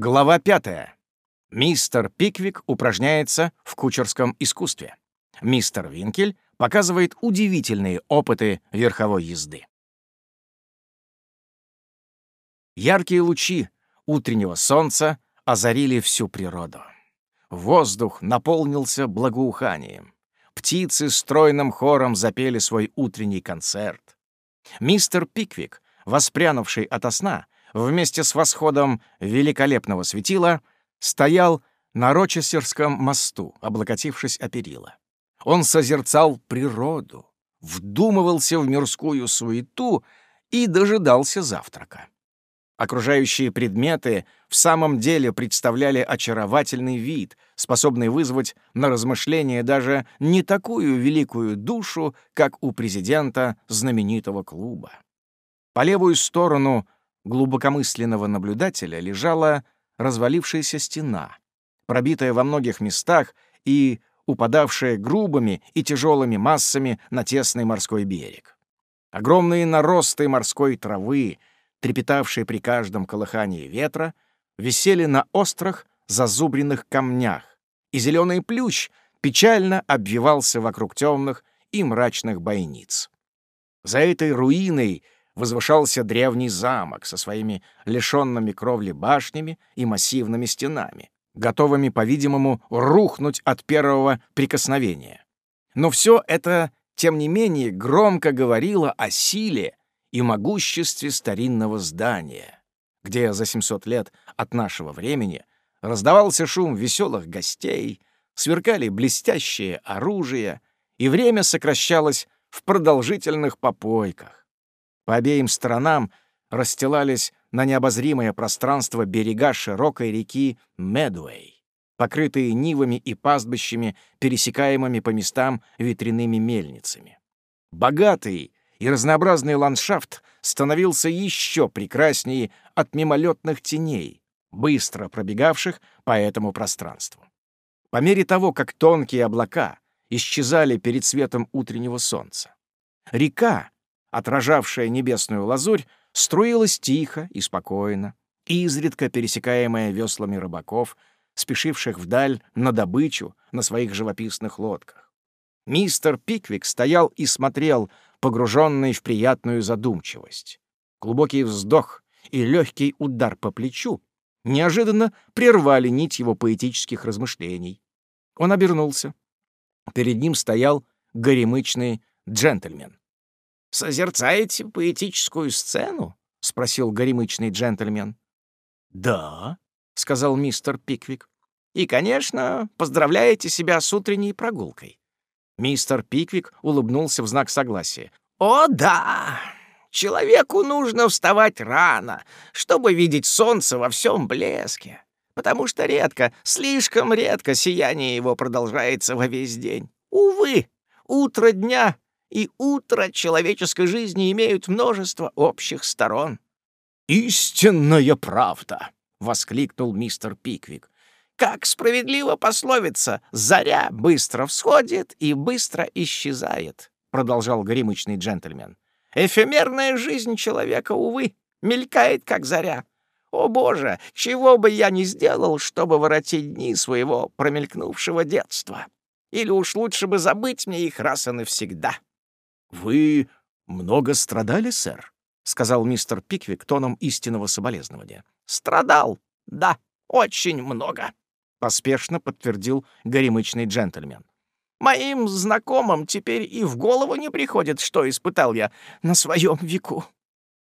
Глава пятая. Мистер Пиквик упражняется в кучерском искусстве. Мистер Винкель показывает удивительные опыты верховой езды. Яркие лучи утреннего солнца озарили всю природу. Воздух наполнился благоуханием. Птицы стройным хором запели свой утренний концерт. Мистер Пиквик, воспрянувший ото сна, вместе с восходом великолепного светила, стоял на Рочестерском мосту, облокотившись о перила. Он созерцал природу, вдумывался в мирскую суету и дожидался завтрака. Окружающие предметы в самом деле представляли очаровательный вид, способный вызвать на размышление даже не такую великую душу, как у президента знаменитого клуба. По левую сторону глубокомысленного наблюдателя лежала развалившаяся стена, пробитая во многих местах и упадавшая грубыми и тяжелыми массами на тесный морской берег. Огромные наросты морской травы, трепетавшие при каждом колыхании ветра, висели на острых зазубренных камнях, и зеленый плющ печально обвивался вокруг темных и мрачных бойниц. За этой руиной возвышался древний замок со своими лишенными кровли башнями и массивными стенами, готовыми, по-видимому, рухнуть от первого прикосновения. Но все это, тем не менее, громко говорило о силе и могуществе старинного здания, где за 700 лет от нашего времени раздавался шум веселых гостей, сверкали блестящие оружия, и время сокращалось в продолжительных попойках. По обеим сторонам расстилались на необозримое пространство берега широкой реки Медуэй, покрытые нивами и пастбищами, пересекаемыми по местам ветряными мельницами. Богатый и разнообразный ландшафт становился еще прекраснее от мимолетных теней, быстро пробегавших по этому пространству. По мере того, как тонкие облака исчезали перед светом утреннего солнца, река, отражавшая небесную лазурь, струилась тихо и спокойно, изредка пересекаемая веслами рыбаков, спешивших вдаль на добычу на своих живописных лодках. Мистер Пиквик стоял и смотрел погруженный в приятную задумчивость. Глубокий вздох и легкий удар по плечу неожиданно прервали нить его поэтических размышлений. Он обернулся. Перед ним стоял горемычный джентльмен. «Созерцаете поэтическую сцену?» — спросил горемычный джентльмен. «Да», — сказал мистер Пиквик. «И, конечно, поздравляете себя с утренней прогулкой. Мистер Пиквик улыбнулся в знак согласия. «О, да! Человеку нужно вставать рано, чтобы видеть солнце во всем блеске, потому что редко, слишком редко сияние его продолжается во весь день. Увы, утро дня и утро человеческой жизни имеют множество общих сторон». «Истинная правда!» — воскликнул мистер Пиквик. Как справедливо пословица «заря быстро всходит и быстро исчезает», — продолжал горемычный джентльмен. «Эфемерная жизнь человека, увы, мелькает, как заря. О, Боже, чего бы я ни сделал, чтобы воротить дни своего промелькнувшего детства. Или уж лучше бы забыть мне их раз и навсегда». «Вы много страдали, сэр?» — сказал мистер Пиквик тоном истинного соболезнования. «Страдал, да, очень много», — поспешно подтвердил горемычный джентльмен. «Моим знакомым теперь и в голову не приходит, что испытал я на своем веку».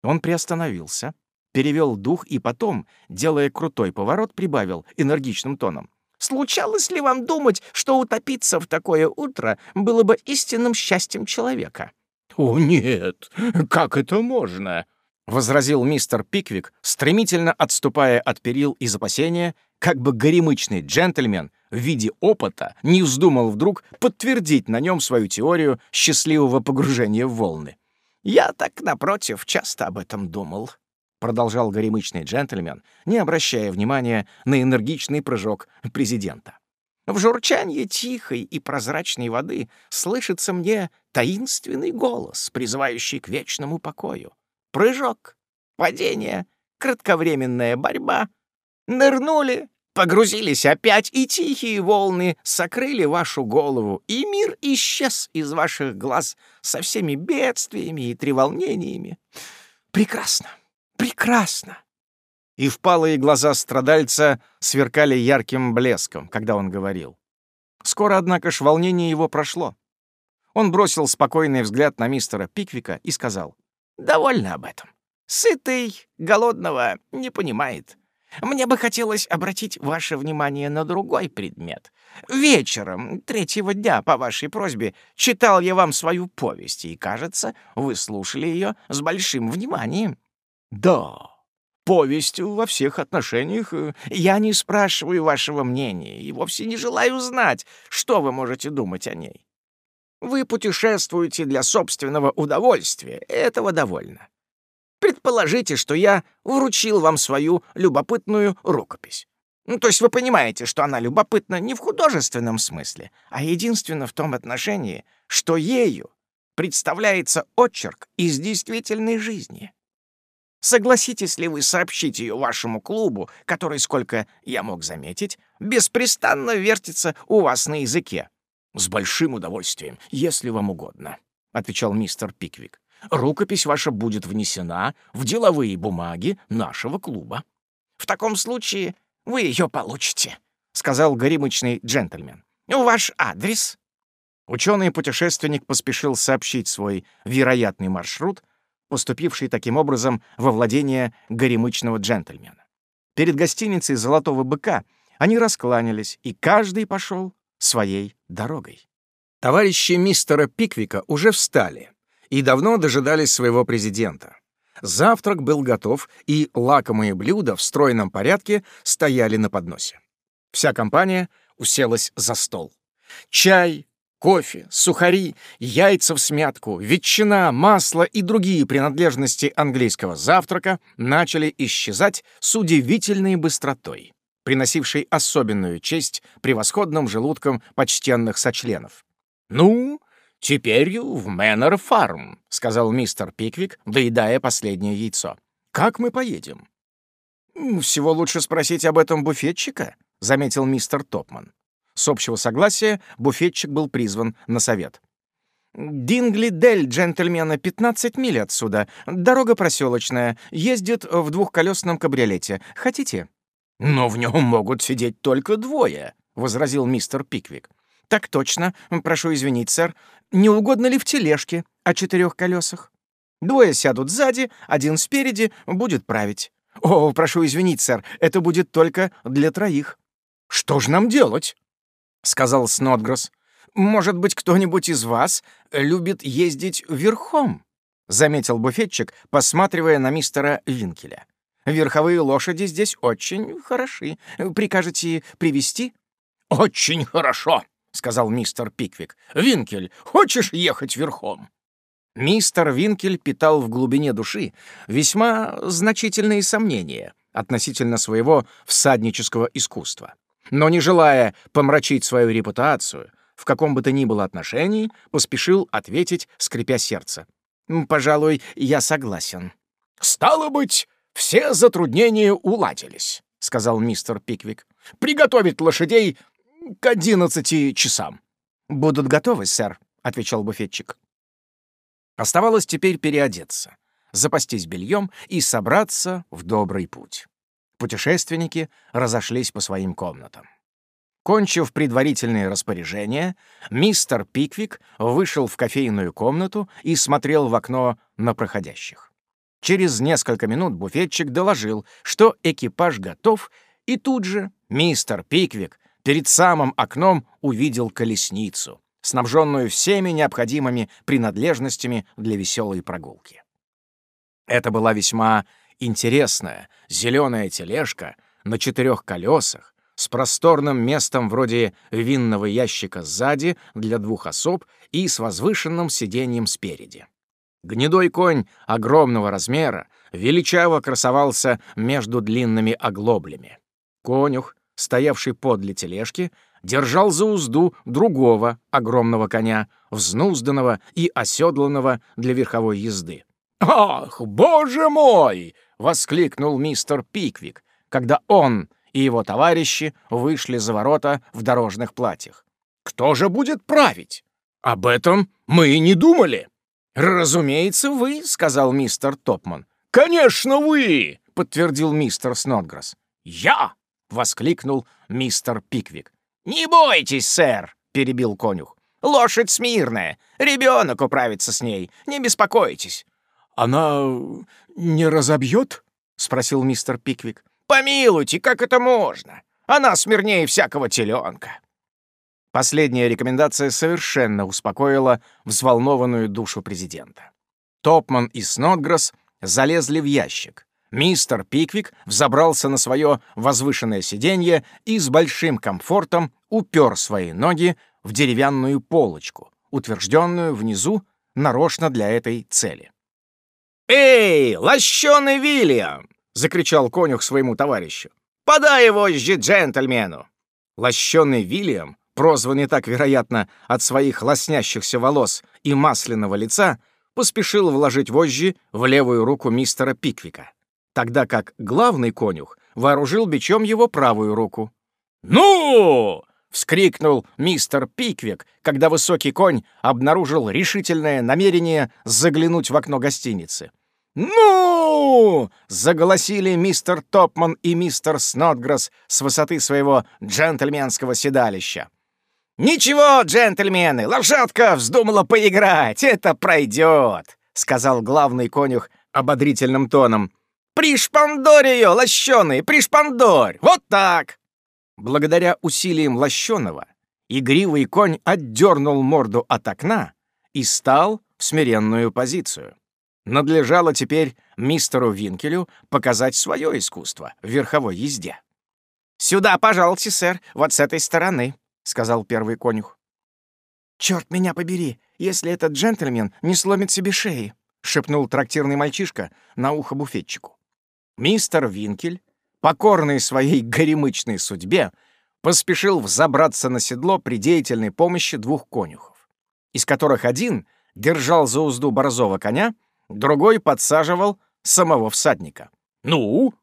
Он приостановился, перевел дух и потом, делая крутой поворот, прибавил энергичным тоном. «Случалось ли вам думать, что утопиться в такое утро было бы истинным счастьем человека?» «О, нет! Как это можно?» — возразил мистер Пиквик, стремительно отступая от перил из опасения, как бы горемычный джентльмен в виде опыта не вздумал вдруг подтвердить на нем свою теорию счастливого погружения в волны. «Я так, напротив, часто об этом думал», — продолжал горемычный джентльмен, не обращая внимания на энергичный прыжок президента. «В журчании тихой и прозрачной воды слышится мне таинственный голос, призывающий к вечному покою. Прыжок, падение, кратковременная борьба — Нырнули, погрузились опять, и тихие волны сокрыли вашу голову, и мир исчез из ваших глаз со всеми бедствиями и треволнениями. Прекрасно, прекрасно!» И впалые глаза страдальца сверкали ярким блеском, когда он говорил. Скоро, однако ж, волнение его прошло. Он бросил спокойный взгляд на мистера Пиквика и сказал, «Довольно об этом. Сытый голодного не понимает. Мне бы хотелось обратить ваше внимание на другой предмет. Вечером третьего дня, по вашей просьбе, читал я вам свою повесть, и, кажется, вы слушали ее с большим вниманием». «Да, повесть во всех отношениях. Я не спрашиваю вашего мнения и вовсе не желаю знать, что вы можете думать о ней. Вы путешествуете для собственного удовольствия, этого довольно. Предположите, что я вручил вам свою любопытную рукопись. Ну, то есть вы понимаете, что она любопытна не в художественном смысле, а единственно в том отношении, что ею представляется очерк из действительной жизни. Согласитесь ли вы сообщить ее вашему клубу, который, сколько я мог заметить, беспрестанно вертится у вас на языке? «С большим удовольствием, если вам угодно», — отвечал мистер Пиквик. «Рукопись ваша будет внесена в деловые бумаги нашего клуба». «В таком случае вы ее получите», — сказал горемычный джентльмен. «Ваш адрес?» Ученый-путешественник поспешил сообщить свой вероятный маршрут, поступивший таким образом во владение горемычного джентльмена. Перед гостиницей «Золотого быка» они раскланялись, и каждый пошел своей дорогой. Товарищи мистера Пиквика уже встали и давно дожидались своего президента. Завтрак был готов, и лакомые блюда в стройном порядке стояли на подносе. Вся компания уселась за стол. Чай, кофе, сухари, яйца в смятку, ветчина, масло и другие принадлежности английского завтрака начали исчезать с удивительной быстротой приносивший особенную честь превосходным желудкам почтенных сочленов. «Ну, теперь в Мэннер Фарм», — сказал мистер Пиквик, доедая последнее яйцо. «Как мы поедем?» «Всего лучше спросить об этом буфетчика», — заметил мистер Топман. С общего согласия буфетчик был призван на совет. «Дингли-Дель, джентльмена, 15 миль отсюда. Дорога проселочная. Ездит в двухколесном кабриолете. Хотите?» «Но в нем могут сидеть только двое», — возразил мистер Пиквик. «Так точно. Прошу извинить, сэр. Не угодно ли в тележке о четырех колесах? Двое сядут сзади, один спереди, будет править. О, прошу извинить, сэр, это будет только для троих». «Что же нам делать?» — сказал Снотгресс. «Может быть, кто-нибудь из вас любит ездить верхом?» — заметил буфетчик, посматривая на мистера Винкеля. Верховые лошади здесь очень хороши. Прикажете привести? Очень хорошо, сказал мистер Пиквик. Винкель, хочешь ехать верхом? Мистер Винкель питал в глубине души весьма значительные сомнения относительно своего всаднического искусства. Но не желая помрачить свою репутацию, в каком бы то ни было отношении, поспешил ответить, скрипя сердце. «Пожалуй, я согласен». «Стало быть, «Все затруднения уладились», — сказал мистер Пиквик. «Приготовить лошадей к одиннадцати часам». «Будут готовы, сэр», — отвечал буфетчик. Оставалось теперь переодеться, запастись бельем и собраться в добрый путь. Путешественники разошлись по своим комнатам. Кончив предварительные распоряжения, мистер Пиквик вышел в кофейную комнату и смотрел в окно на проходящих. Через несколько минут буфетчик доложил, что экипаж готов, и тут же мистер Пиквик перед самым окном увидел колесницу, снабженную всеми необходимыми принадлежностями для веселой прогулки. Это была весьма интересная зеленая тележка на четырех колесах с просторным местом вроде винного ящика сзади для двух особ и с возвышенным сиденьем спереди. Гнедой конь огромного размера величаво красовался между длинными оглоблями. Конюх, стоявший подле тележки, держал за узду другого огромного коня, взнузданного и оседланного для верховой езды. «Ах, боже мой!» — воскликнул мистер Пиквик, когда он и его товарищи вышли за ворота в дорожных платьях. «Кто же будет править? Об этом мы и не думали!» «Разумеется, вы», — сказал мистер Топман. «Конечно, вы!» — подтвердил мистер Снотгресс. «Я!» — воскликнул мистер Пиквик. «Не бойтесь, сэр!» — перебил конюх. «Лошадь смирная. Ребенок управится с ней. Не беспокойтесь». «Она не разобьет?» — спросил мистер Пиквик. «Помилуйте, как это можно? Она смирнее всякого теленка». Последняя рекомендация совершенно успокоила взволнованную душу президента. Топман и Снотгресс залезли в ящик. Мистер Пиквик взобрался на свое возвышенное сиденье и с большим комфортом упер свои ноги в деревянную полочку, утвержденную внизу нарочно для этой цели. «Эй, лощеный Вильям!» — закричал конюх своему товарищу. «Подай его же джентльмену!» Лощеный Вильям прозванный так, вероятно, от своих лоснящихся волос и масляного лица, поспешил вложить вожжи в левую руку мистера Пиквика, тогда как главный конюх вооружил бичом его правую руку. «Ну!» — вскрикнул мистер Пиквик, когда высокий конь обнаружил решительное намерение заглянуть в окно гостиницы. «Ну!» — заголосили мистер Топман и мистер Снотгресс с высоты своего джентльменского седалища. «Ничего, джентльмены, лошадка вздумала поиграть, это пройдет», — сказал главный конюх ободрительным тоном. «Пришпандорь ее, лощеный, пришпандорь! Вот так!» Благодаря усилиям лощеного игривый конь отдернул морду от окна и стал в смиренную позицию. Надлежало теперь мистеру Винкелю показать свое искусство в верховой езде. «Сюда, пожалуйте, сэр, вот с этой стороны», сказал первый конюх. «Черт меня побери, если этот джентльмен не сломит себе шеи!» — шепнул трактирный мальчишка на ухо буфетчику. Мистер Винкель, покорный своей горемычной судьбе, поспешил взобраться на седло при деятельной помощи двух конюхов, из которых один держал за узду борзого коня, другой подсаживал самого всадника. «Ну,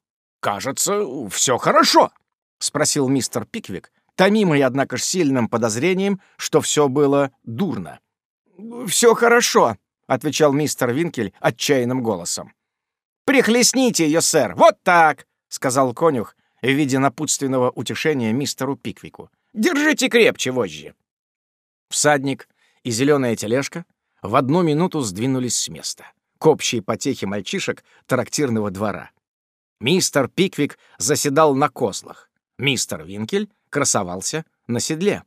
кажется, все хорошо», — спросил мистер Пиквик, томимый, однако сильным подозрением, что все было дурно. «Все хорошо», — отвечал мистер Винкель отчаянным голосом. «Прихлестните ее, сэр, вот так!» — сказал конюх в виде напутственного утешения мистеру Пиквику. «Держите крепче вожжи!» Всадник и зеленая тележка в одну минуту сдвинулись с места, к общей потехе мальчишек трактирного двора. Мистер Пиквик заседал на козлах. Мистер Винкель красовался на седле.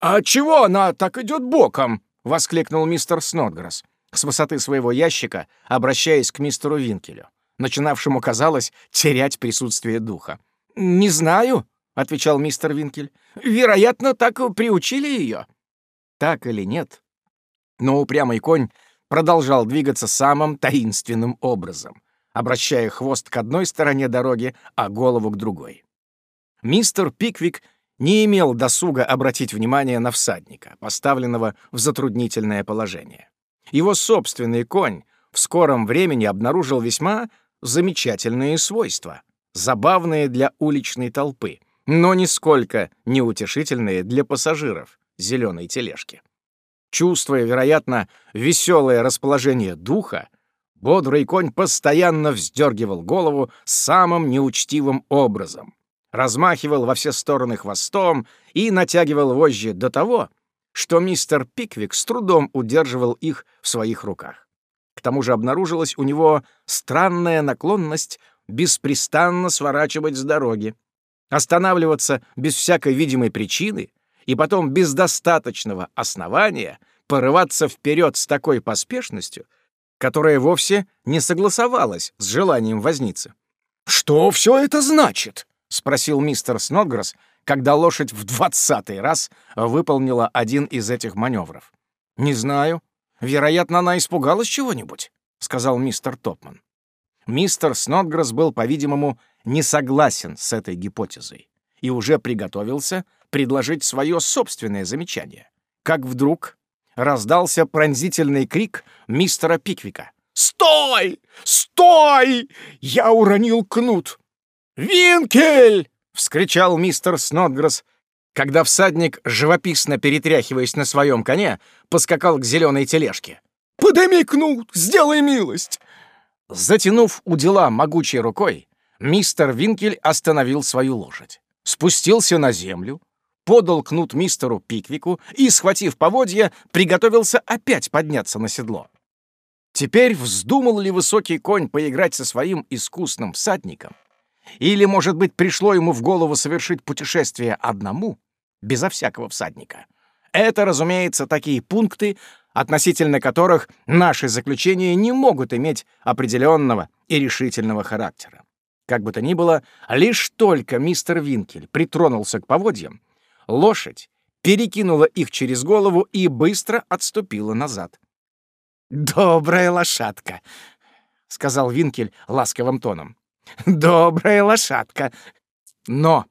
«А чего она так идет боком?» — воскликнул мистер Снотгресс с высоты своего ящика, обращаясь к мистеру Винкелю, начинавшему, казалось, терять присутствие духа. «Не знаю», — отвечал мистер Винкель. «Вероятно, так приучили ее». Так или нет, но упрямый конь продолжал двигаться самым таинственным образом, обращая хвост к одной стороне дороги, а голову к другой мистер Пиквик не имел досуга обратить внимание на всадника, поставленного в затруднительное положение. Его собственный конь в скором времени обнаружил весьма замечательные свойства, забавные для уличной толпы, но нисколько неутешительные для пассажиров зеленой тележки. Чувствуя, вероятно, веселое расположение духа, бодрый конь постоянно вздергивал голову самым неучтивым образом, размахивал во все стороны хвостом и натягивал вожжи до того, что мистер Пиквик с трудом удерживал их в своих руках. К тому же обнаружилась у него странная наклонность беспрестанно сворачивать с дороги, останавливаться без всякой видимой причины и потом без достаточного основания порываться вперед с такой поспешностью, которая вовсе не согласовалась с желанием возниться. «Что все это значит?» — спросил мистер Снотгресс, когда лошадь в двадцатый раз выполнила один из этих маневров. «Не знаю. Вероятно, она испугалась чего-нибудь», — сказал мистер Топман. Мистер Снотгресс был, по-видимому, не согласен с этой гипотезой и уже приготовился предложить свое собственное замечание. Как вдруг раздался пронзительный крик мистера Пиквика. «Стой! Стой! Я уронил кнут!» «Винкель!» вскричал мистер Снотгресс, когда всадник, живописно перетряхиваясь на своем коне, поскакал к зеленой тележке. «Подыми кнут, сделай милость!» Затянув у дела могучей рукой, мистер Винкель остановил свою лошадь, спустился на землю, подал кнут мистеру Пиквику и, схватив поводья, приготовился опять подняться на седло. Теперь вздумал ли высокий конь поиграть со своим искусным всадником? Или, может быть, пришло ему в голову совершить путешествие одному, безо всякого всадника? Это, разумеется, такие пункты, относительно которых наши заключения не могут иметь определенного и решительного характера. Как бы то ни было, лишь только мистер Винкель притронулся к поводьям, лошадь перекинула их через голову и быстро отступила назад. «Добрая лошадка», — сказал Винкель ласковым тоном. «Добрая лошадка». Но,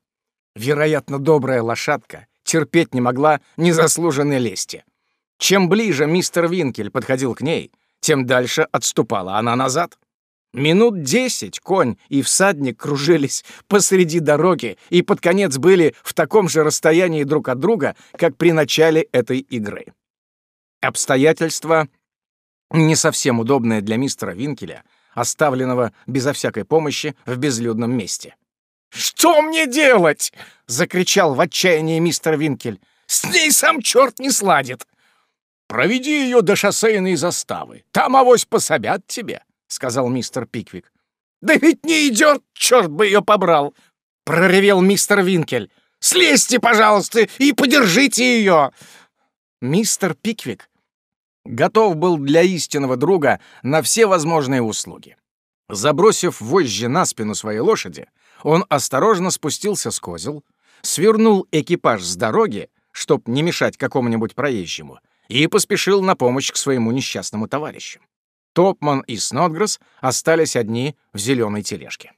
вероятно, добрая лошадка терпеть не могла незаслуженной лести. Чем ближе мистер Винкель подходил к ней, тем дальше отступала она назад. Минут десять конь и всадник кружились посреди дороги и под конец были в таком же расстоянии друг от друга, как при начале этой игры. Обстоятельства, не совсем удобные для мистера Винкеля, оставленного безо всякой помощи в безлюдном месте. «Что мне делать?» — закричал в отчаянии мистер Винкель. «С ней сам черт не сладит!» «Проведи ее до шоссейной заставы. Там авось пособят тебе», — сказал мистер Пиквик. «Да ведь не идет, черт бы ее побрал!» — проревел мистер Винкель. «Слезьте, пожалуйста, и подержите ее!» Мистер Пиквик готов был для истинного друга на все возможные услуги. Забросив вожжи на спину своей лошади, он осторожно спустился с козел, свернул экипаж с дороги, чтоб не мешать какому-нибудь проезжему, и поспешил на помощь к своему несчастному товарищу. Топман и Снотгресс остались одни в зеленой тележке.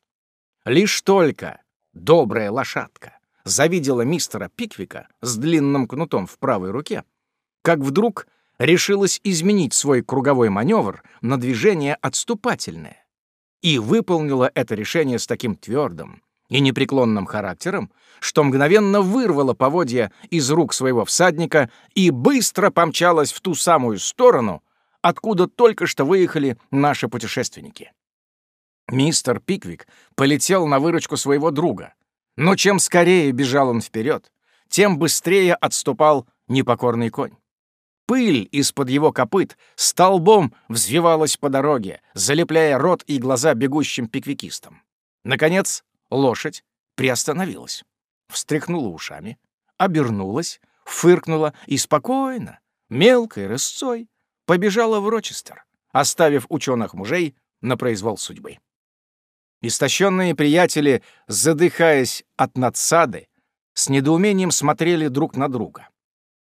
Лишь только добрая лошадка завидела мистера Пиквика с длинным кнутом в правой руке, как вдруг решилась изменить свой круговой маневр на движение отступательное и выполнила это решение с таким твердым и непреклонным характером, что мгновенно вырвала поводья из рук своего всадника и быстро помчалась в ту самую сторону, откуда только что выехали наши путешественники. Мистер Пиквик полетел на выручку своего друга, но чем скорее бежал он вперед, тем быстрее отступал непокорный конь. Пыль из-под его копыт столбом взвивалась по дороге, залепляя рот и глаза бегущим пиквикистам. Наконец, лошадь приостановилась встряхнула ушами, обернулась, фыркнула и спокойно, мелкой рысцой, побежала в Рочестер, оставив ученых мужей на произвол судьбы. Истощенные приятели, задыхаясь от надсады, с недоумением смотрели друг на друга.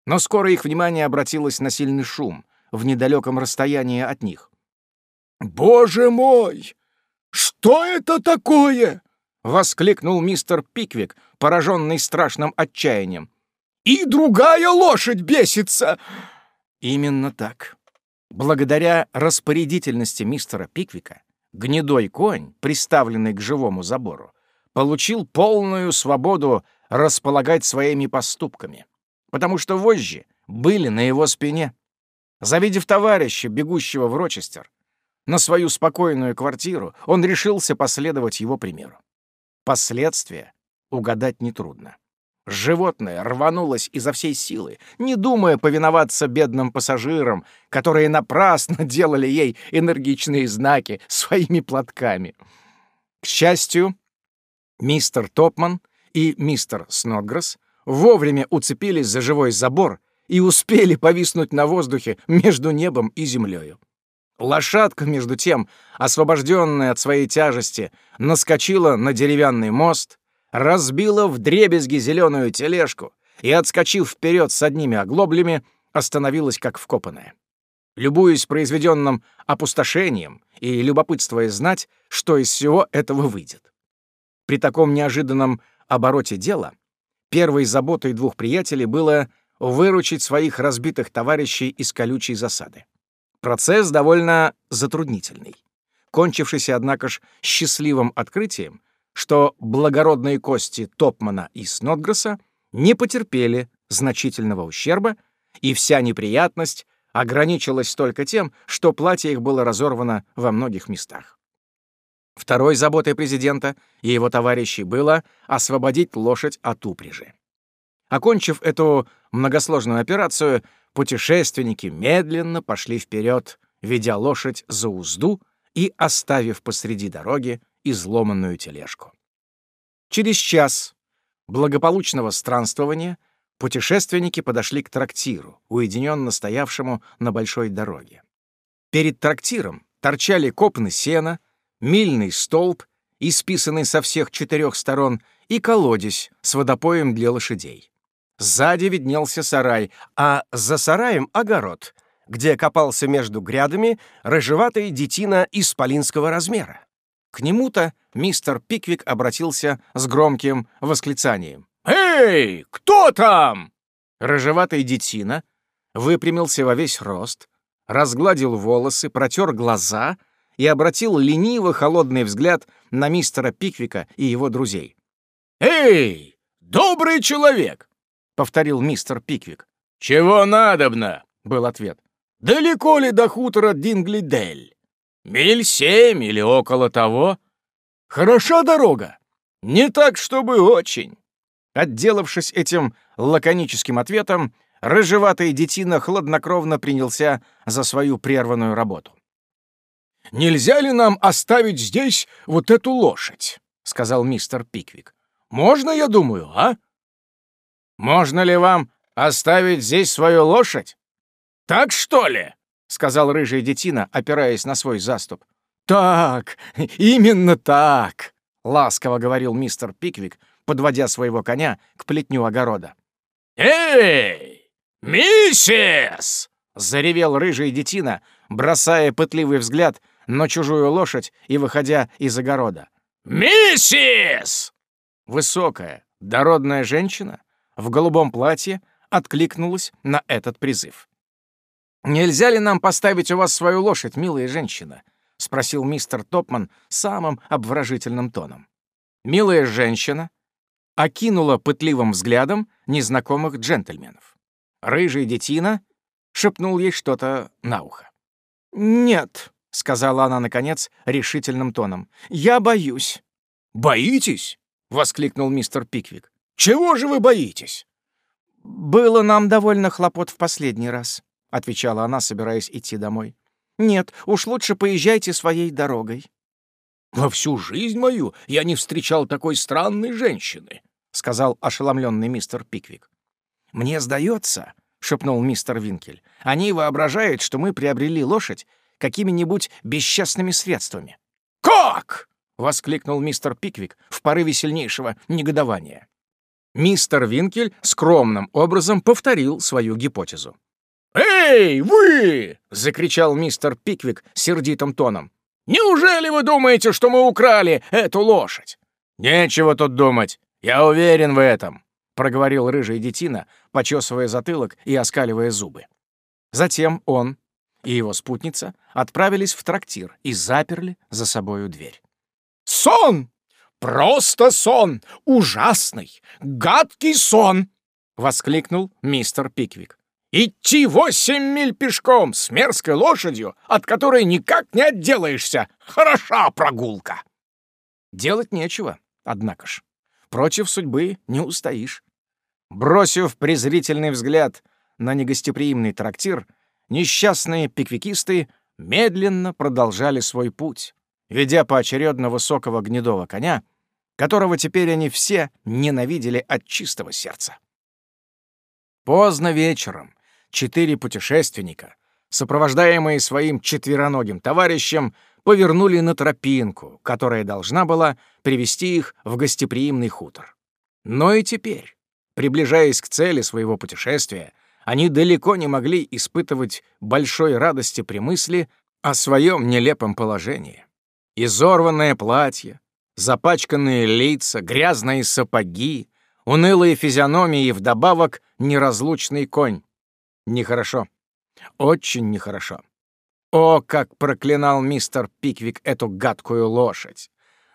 Но скоро их внимание обратилось на сильный шум в недалеком расстоянии от них. «Боже мой! Что это такое?» — воскликнул мистер Пиквик, пораженный страшным отчаянием. «И другая лошадь бесится!» Именно так. Благодаря распорядительности мистера Пиквика, гнедой конь, приставленный к живому забору, получил полную свободу располагать своими поступками, потому что вожжи были на его спине. Завидев товарища, бегущего в Рочестер, на свою спокойную квартиру, он решился последовать его примеру. Последствия угадать нетрудно. Животное рванулось изо всей силы, не думая повиноваться бедным пассажирам, которые напрасно делали ей энергичные знаки своими платками. К счастью, мистер Топман и мистер Снотгресс вовремя уцепились за живой забор и успели повиснуть на воздухе между небом и землею. Лошадка, между тем, освобожденная от своей тяжести, наскочила на деревянный мост, разбила в дребезги зеленую тележку и, отскочив вперед с одними оглоблями, остановилась как вкопанная. Любуясь произведенным опустошением и любопытствуя знать, что из всего этого выйдет. При таком неожиданном обороте дела первой заботой двух приятелей было выручить своих разбитых товарищей из колючей засады. Процесс довольно затруднительный. Кончившийся, однако ж, счастливым открытием, что благородные кости Топмана и Снотгресса не потерпели значительного ущерба, и вся неприятность ограничилась только тем, что платье их было разорвано во многих местах. Второй заботой президента и его товарищей было освободить лошадь от упряжи. Окончив эту многосложную операцию, путешественники медленно пошли вперед, ведя лошадь за узду и оставив посреди дороги изломанную тележку. Через час благополучного странствования путешественники подошли к трактиру, уединенно стоявшему на большой дороге. Перед трактиром торчали копны сена, мильный столб, исписанный со всех четырех сторон, и колодец с водопоем для лошадей. Сзади виднелся сарай, а за сараем — огород, где копался между грядами рыжеватая детина исполинского размера. К нему-то мистер Пиквик обратился с громким восклицанием. «Эй, кто там?» Рыжеватый детина выпрямился во весь рост, разгладил волосы, протер глаза и обратил лениво холодный взгляд на мистера Пиквика и его друзей. «Эй, добрый человек!» — повторил мистер Пиквик. «Чего надобно?» — был ответ. «Далеко ли до хутора Динглидель? Миль семь или около того? Хороша дорога? Не так, чтобы очень». Отделавшись этим лаконическим ответом, рыжеватый детина хладнокровно принялся за свою прерванную работу. «Нельзя ли нам оставить здесь вот эту лошадь?» — сказал мистер Пиквик. «Можно, я думаю, а?» «Можно ли вам оставить здесь свою лошадь?» «Так что ли?» — сказал рыжий детина, опираясь на свой заступ. «Так, именно так!» — ласково говорил мистер Пиквик, подводя своего коня к плетню огорода. «Эй, миссис!» — заревел рыжий детина, бросая пытливый взгляд на чужую лошадь и выходя из огорода. «Миссис!» Высокая, дородная женщина в голубом платье откликнулась на этот призыв. «Нельзя ли нам поставить у вас свою лошадь, милая женщина?» — спросил мистер Топман самым обворожительным тоном. Милая женщина окинула пытливым взглядом незнакомых джентльменов. Рыжий детина шепнул ей что-то на ухо. «Нет», — сказала она, наконец, решительным тоном, — «я боюсь». «Боитесь?» — воскликнул мистер Пиквик. «Чего же вы боитесь?» «Было нам довольно хлопот в последний раз», — отвечала она, собираясь идти домой. «Нет, уж лучше поезжайте своей дорогой». «Во всю жизнь мою я не встречал такой странной женщины», — сказал ошеломленный мистер Пиквик. «Мне сдается», — шепнул мистер Винкель, «они воображают, что мы приобрели лошадь какими-нибудь бесчестными средствами». «Как?» — воскликнул мистер Пиквик в порыве сильнейшего негодования. Мистер Винкель скромным образом повторил свою гипотезу. «Эй, вы!» — закричал мистер Пиквик сердитым тоном. «Неужели вы думаете, что мы украли эту лошадь?» «Нечего тут думать. Я уверен в этом», — проговорил рыжий детина, почесывая затылок и оскаливая зубы. Затем он и его спутница отправились в трактир и заперли за собою дверь. «Сон! Просто сон! Ужасный, гадкий сон!» — воскликнул мистер Пиквик. «Идти восемь миль пешком с мерзкой лошадью, от которой никак не отделаешься! Хороша прогулка!» Делать нечего, однако ж. Против судьбы не устоишь. Бросив презрительный взгляд на негостеприимный трактир, несчастные пиквикисты медленно продолжали свой путь, ведя поочередно высокого гнедого коня, которого теперь они все ненавидели от чистого сердца. Поздно вечером четыре путешественника, сопровождаемые своим четвероногим товарищем, повернули на тропинку, которая должна была привести их в гостеприимный хутор. Но и теперь, приближаясь к цели своего путешествия, они далеко не могли испытывать большой радости при мысли о своем нелепом положении. Изорванное платье, запачканные лица, грязные сапоги, унылые физиономии и вдобавок неразлучный конь. Нехорошо. Очень нехорошо. О, как проклинал мистер Пиквик эту гадкую лошадь!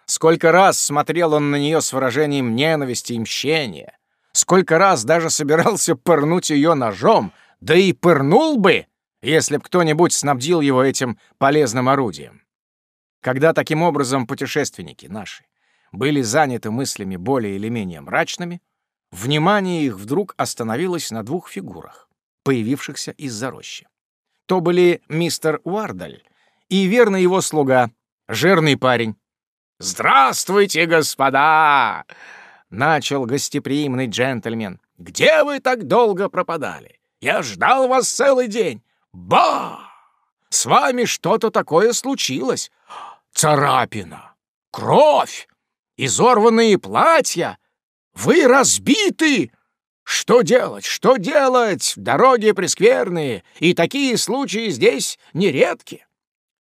Сколько раз смотрел он на нее с выражением ненависти и мщения. Сколько раз даже собирался пырнуть ее ножом, да и пырнул бы, если б кто-нибудь снабдил его этим полезным орудием. Когда таким образом путешественники наши были заняты мыслями более или менее мрачными, внимание их вдруг остановилось на двух фигурах, появившихся из-за рощи. То были мистер Уардаль и верный его слуга, жирный парень. «Здравствуйте, господа!» — начал гостеприимный джентльмен. «Где вы так долго пропадали? Я ждал вас целый день. Ба! С вами что-то такое случилось. Царапина, кровь, изорванные платья. Вы разбиты. Что делать, что делать? Дороги прескверные, и такие случаи здесь нередки.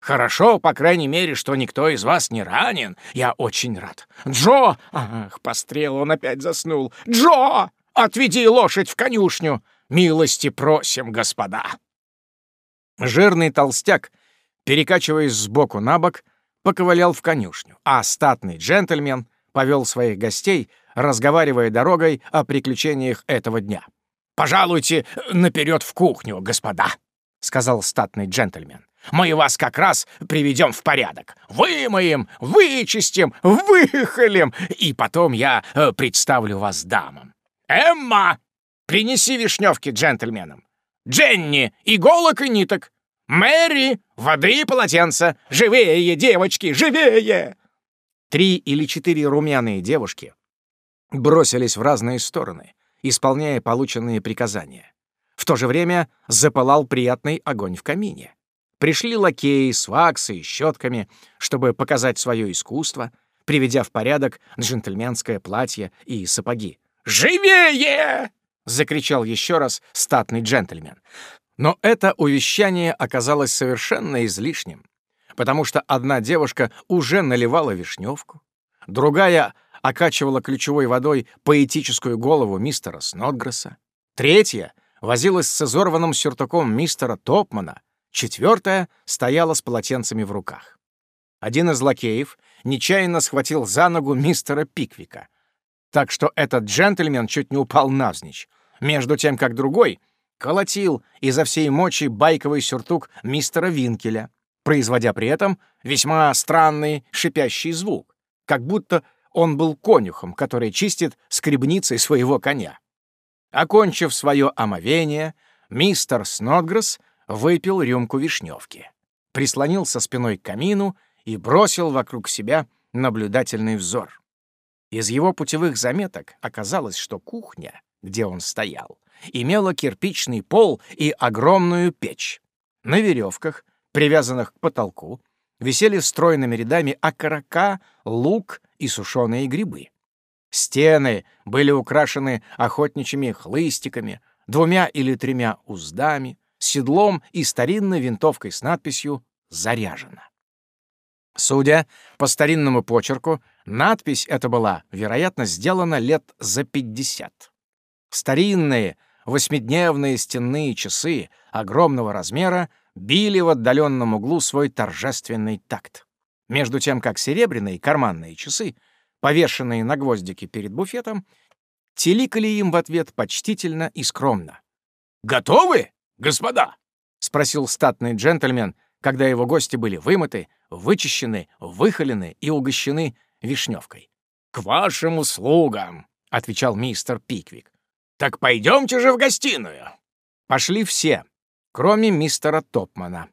Хорошо, по крайней мере, что никто из вас не ранен. Я очень рад. Джо! Ах, пострел, он опять заснул. Джо! Отведи лошадь в конюшню. Милости просим, господа. Жирный толстяк, перекачиваясь сбоку на бок, поковылял в конюшню, а статный джентльмен повел своих гостей, разговаривая дорогой о приключениях этого дня. «Пожалуйте наперед в кухню, господа», — сказал статный джентльмен. «Мы вас как раз приведем в порядок. Вымоем, вычистим, выхолим, и потом я э, представлю вас дамам. Эмма, принеси вишневки джентльменам. Дженни, иголок и ниток. Мэри, воды и полотенца. Живее, девочки, живее!» Три или четыре румяные девушки бросились в разные стороны, исполняя полученные приказания. В то же время запылал приятный огонь в камине. Пришли лакеи с ваксой и щетками, чтобы показать свое искусство, приведя в порядок джентльменское платье и сапоги. «Живее!» — закричал еще раз статный джентльмен. Но это увещание оказалось совершенно излишним, потому что одна девушка уже наливала вишневку, другая окачивала ключевой водой поэтическую голову мистера Снотгресса, третья возилась с изорванным сюртуком мистера Топмана, четвертая стояла с полотенцами в руках. Один из лакеев нечаянно схватил за ногу мистера Пиквика, так что этот джентльмен чуть не упал навзничь, между тем как другой колотил изо всей мочи байковый сюртук мистера Винкеля, производя при этом весьма странный шипящий звук, как будто он был конюхом, который чистит скребницей своего коня. Окончив свое омовение, мистер Снотгресс выпил рюмку вишневки, прислонился спиной к камину и бросил вокруг себя наблюдательный взор. Из его путевых заметок оказалось, что кухня где он стоял, имела кирпичный пол и огромную печь. На веревках, привязанных к потолку, висели стройными рядами окорока, лук и сушеные грибы. Стены были украшены охотничьими хлыстиками, двумя или тремя уздами, седлом и старинной винтовкой с надписью «Заряжено». Судя по старинному почерку, надпись эта была, вероятно, сделана лет за пятьдесят. Старинные восьмидневные стенные часы огромного размера били в отдаленном углу свой торжественный такт. Между тем, как серебряные карманные часы, повешенные на гвоздике перед буфетом, теликали им в ответ почтительно и скромно. «Готовы, господа?» — спросил статный джентльмен, когда его гости были вымыты, вычищены, выхолены и угощены вишневкой. «К вашим услугам!» — отвечал мистер Пиквик. «Так пойдемте же в гостиную!» Пошли все, кроме мистера Топмана,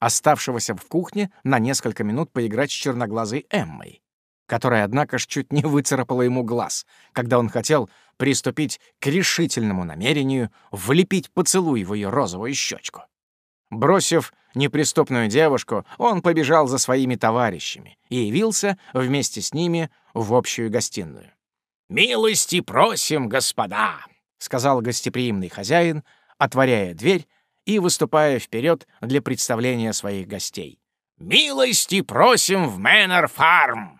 оставшегося в кухне на несколько минут поиграть с черноглазой Эммой, которая, однако ж, чуть не выцарапала ему глаз, когда он хотел приступить к решительному намерению влепить поцелуй в ее розовую щечку. Бросив неприступную девушку, он побежал за своими товарищами и явился вместе с ними в общую гостиную. «Милости просим, господа!» — сказал гостеприимный хозяин, отворяя дверь и выступая вперед для представления своих гостей. «Милости просим в Мэннер Фарм!»